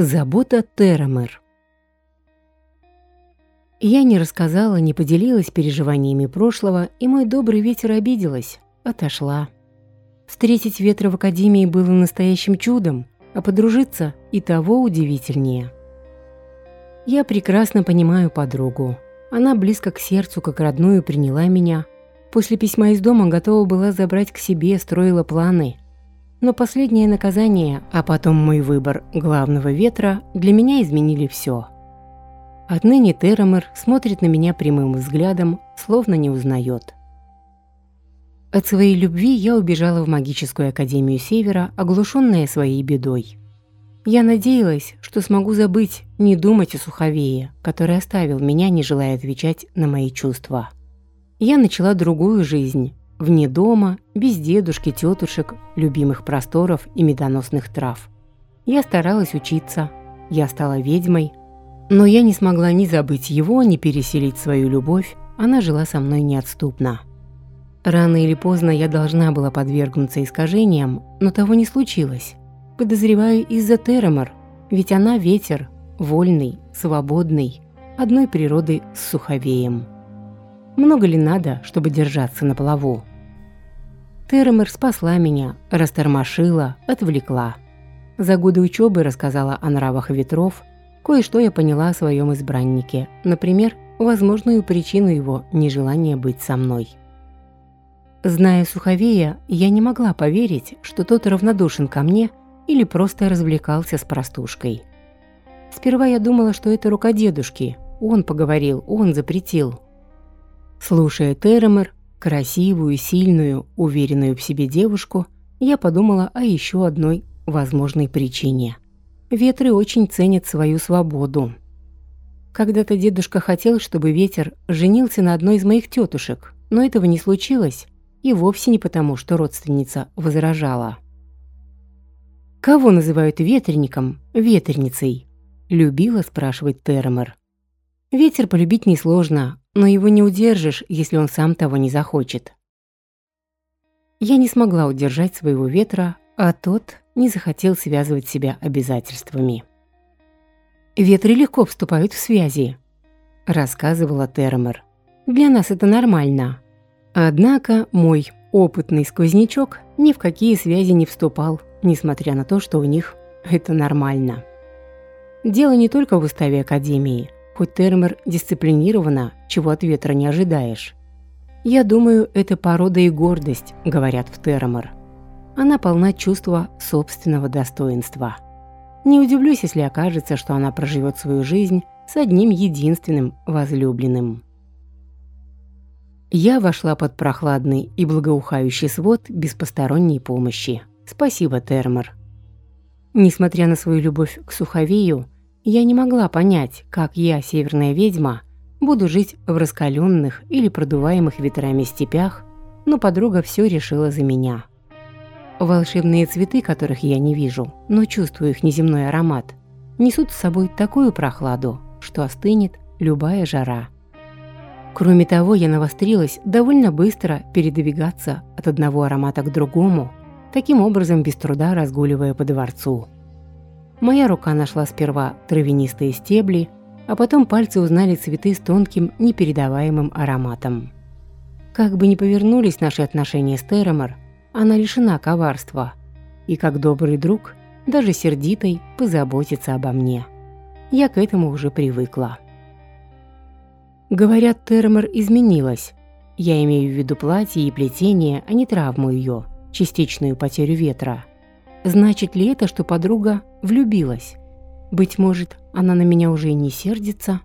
Забота Терамер. Я не рассказала, не поделилась переживаниями прошлого, и мой добрый ветер обиделась, отошла. Встретить ветра в академии было настоящим чудом, а подружиться и того удивительнее. Я прекрасно понимаю подругу. Она близко к сердцу, как родную, приняла меня. После письма из дома готова была забрать к себе, строила планы – но последнее наказание, а потом мой выбор главного ветра для меня изменили все. Отныне Терамер смотрит на меня прямым взглядом, словно не узнает. От своей любви я убежала в магическую академию Севера, оглушенная своей бедой. Я надеялась, что смогу забыть, не думать о Суховее, который оставил меня, не желая отвечать на мои чувства. Я начала другую жизнь, Вне дома, без дедушки, тетушек, любимых просторов и медоносных трав. Я старалась учиться, я стала ведьмой, но я не смогла ни забыть его, ни переселить свою любовь, она жила со мной неотступно. Рано или поздно я должна была подвергнуться искажениям, но того не случилось. Подозреваю из-за Теремор, ведь она ветер, вольный, свободный, одной природы с суховеем. Много ли надо, чтобы держаться на плаву? Термер спасла меня, растормошила, отвлекла. За годы учебы рассказала о нравах ветров, кое-что я поняла о своем избраннике, например, возможную причину его нежелания быть со мной. Зная Суховея, я не могла поверить, что тот равнодушен ко мне или просто развлекался с простушкой. Сперва я думала, что это рука дедушки. Он поговорил, он запретил. Слушая Теремер, красивую, сильную, уверенную в себе девушку, я подумала о еще одной возможной причине. Ветры очень ценят свою свободу. Когда-то дедушка хотел, чтобы ветер женился на одной из моих тетушек, но этого не случилось, и вовсе не потому, что родственница возражала. «Кого называют ветреником, ветреницей?» – любила спрашивать Термер. Ветер полюбить несложно, но его не удержишь, если он сам того не захочет. Я не смогла удержать своего ветра, а тот не захотел связывать себя обязательствами. «Ветры легко вступают в связи», – рассказывала Термер. «Для нас это нормально». Однако мой опытный сквознячок ни в какие связи не вступал, несмотря на то, что у них это нормально. Дело не только в уставе Академии – Хоть Термер дисциплинирована, чего от ветра не ожидаешь. Я думаю, это порода и гордость, говорят в Термер. Она полна чувства собственного достоинства. Не удивлюсь, если окажется, что она проживет свою жизнь с одним единственным возлюбленным. Я вошла под прохладный и благоухающий свод без посторонней помощи. Спасибо, Термер. Несмотря на свою любовь к Суховею, я не могла понять, как я, северная ведьма, буду жить в раскаленных или продуваемых ветрами степях, но подруга все решила за меня. Волшебные цветы, которых я не вижу, но чувствую их неземной аромат, несут с собой такую прохладу, что остынет любая жара. Кроме того, я навострилась довольно быстро передвигаться от одного аромата к другому, таким образом без труда разгуливая по дворцу. Моя рука нашла сперва травянистые стебли, а потом пальцы узнали цветы с тонким, непередаваемым ароматом. Как бы ни повернулись наши отношения с Теремор, она лишена коварства, и как добрый друг, даже сердитой, позаботится обо мне. Я к этому уже привыкла. Говорят, Термор изменилась. Я имею в виду платье и плетение, а не травму ее, частичную потерю ветра. Значит ли это, что подруга влюбилась? Быть может, она на меня уже и не сердится?»